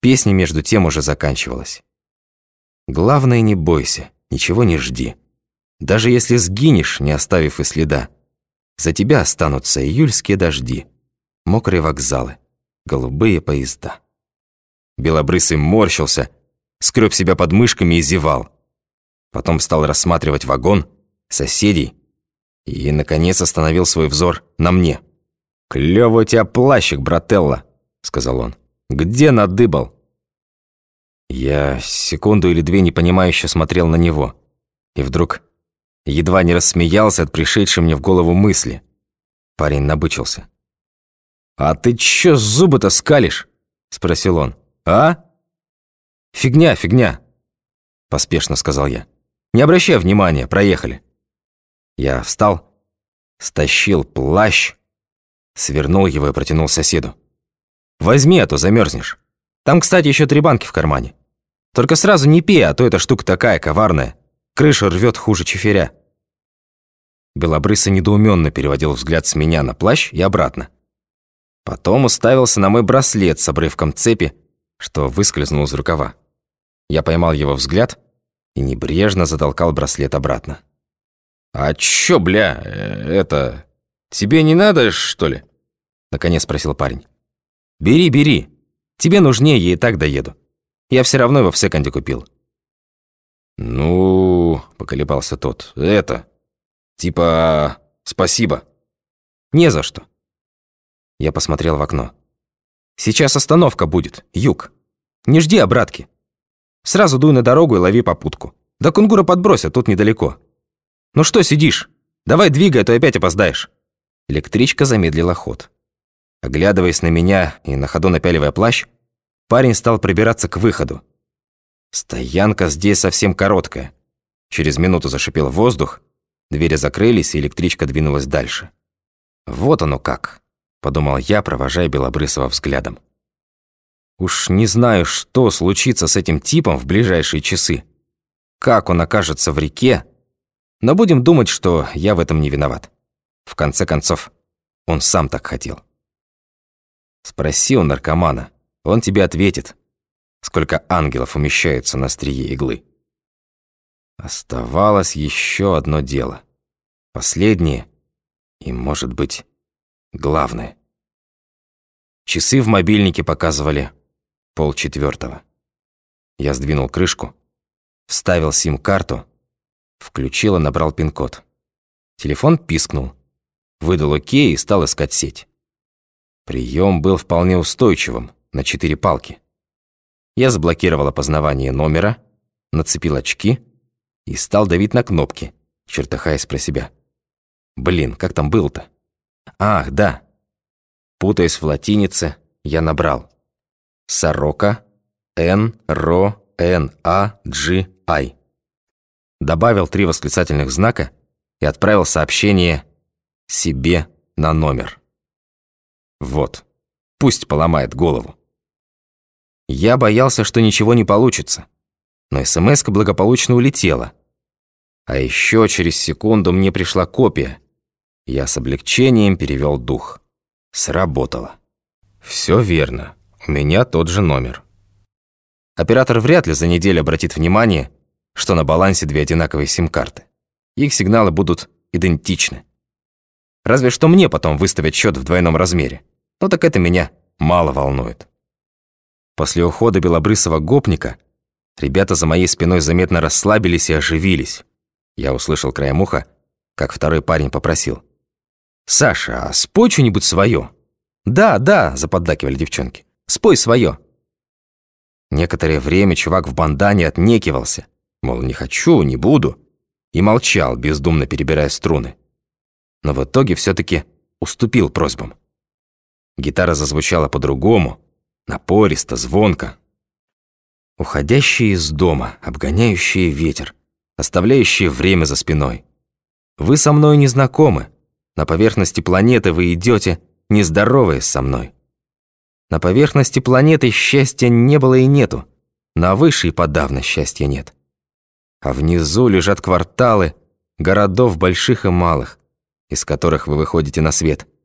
Песня между тем уже заканчивалась. Главное, не бойся, ничего не жди. Даже если сгинешь, не оставив и следа, за тебя останутся июльские дожди, мокрые вокзалы, голубые поезда. Белобрысый морщился, скреб себя под мышками и зевал. Потом стал рассматривать вагон, соседей и, наконец, остановил свой взор на мне. «Клёвый у тебя плащик, брателла», — сказал он. «Где надыбал?» Я секунду или две непонимающе смотрел на него. И вдруг едва не рассмеялся от пришедшей мне в голову мысли. Парень набычился. «А ты чё зубы-то скалишь?» — спросил он. «А?» «Фигня, фигня», — поспешно сказал я. «Не обращай внимания, проехали». Я встал, стащил плащ, свернул его и протянул соседу. «Возьми, а то замерзнешь. Там, кстати, еще три банки в кармане. Только сразу не пей, а то эта штука такая коварная. Крыша рвет хуже чиферя». Белобрысый недоуменно переводил взгляд с меня на плащ и обратно. Потом уставился на мой браслет с обрывком цепи, что выскользнул из рукава. Я поймал его взгляд и небрежно затолкал браслет обратно. «А чё, бля, э, это... Тебе не надо, что ли?» Наконец спросил парень. «Бери, бери. Тебе нужнее, я и так доеду. Я все равно его в секонде купил». «Ну...» — поколебался тот. «Это... Типа... Спасибо». «Не за что». Я посмотрел в окно. «Сейчас остановка будет, юг. Не жди обратки. Сразу дуй на дорогу и лови попутку. Да кунгура подбросят, тут недалеко. Ну что сидишь? Давай двигай, а то опять опоздаешь». Электричка замедлила ход. Оглядываясь на меня и на ходу напяливая плащ, парень стал прибираться к выходу. Стоянка здесь совсем короткая. Через минуту зашипел воздух, двери закрылись, и электричка двинулась дальше. «Вот оно как», — подумал я, провожая Белобрысова взглядом. «Уж не знаю, что случится с этим типом в ближайшие часы. Как он окажется в реке, но будем думать, что я в этом не виноват. В конце концов, он сам так хотел». Спроси у наркомана, он тебе ответит, сколько ангелов умещается на острие иглы. Оставалось еще одно дело. Последнее и, может быть, главное. Часы в мобильнике показывали полчетвертого. Я сдвинул крышку, вставил сим-карту, включил и набрал пин-код. Телефон пискнул, выдал окей и стал искать сеть. Прием был вполне устойчивым, на четыре палки. Я заблокировал опознавание номера, нацепил очки и стал давить на кнопки, чертыхаясь про себя. Блин, как там был-то? Ах, да. Путаясь в латинице, я набрал. Сорока, Н, Ро, Н, А, G, I. Добавил три восклицательных знака и отправил сообщение себе на номер. Вот, пусть поломает голову. Я боялся, что ничего не получится, но смс благополучно улетела. А еще через секунду мне пришла копия. Я с облегчением перевел дух. Сработало. Все верно, у меня тот же номер. Оператор вряд ли за неделю обратит внимание, что на балансе две одинаковые сим-карты. Их сигналы будут идентичны. Разве что мне потом выставят счет в двойном размере. Но так это меня мало волнует. После ухода белобрысого гопника ребята за моей спиной заметно расслабились и оживились. Я услышал краем уха, как второй парень попросил. «Саша, а спой что-нибудь свое?» «Да, да», — заподдакивали девчонки. «Спой свое». Некоторое время чувак в бандане отнекивался, мол, не хочу, не буду, и молчал, бездумно перебирая струны. Но в итоге все таки уступил просьбам. Гитара зазвучала по-другому, напористо, звонко. Уходящие из дома, обгоняющие ветер, оставляющие время за спиной. Вы со мной не знакомы. На поверхности планеты вы идете, не здороваясь со мной. На поверхности планеты счастья не было и нету. На высшей подавно счастья нет. А внизу лежат кварталы, городов больших и малых, из которых вы выходите на свет –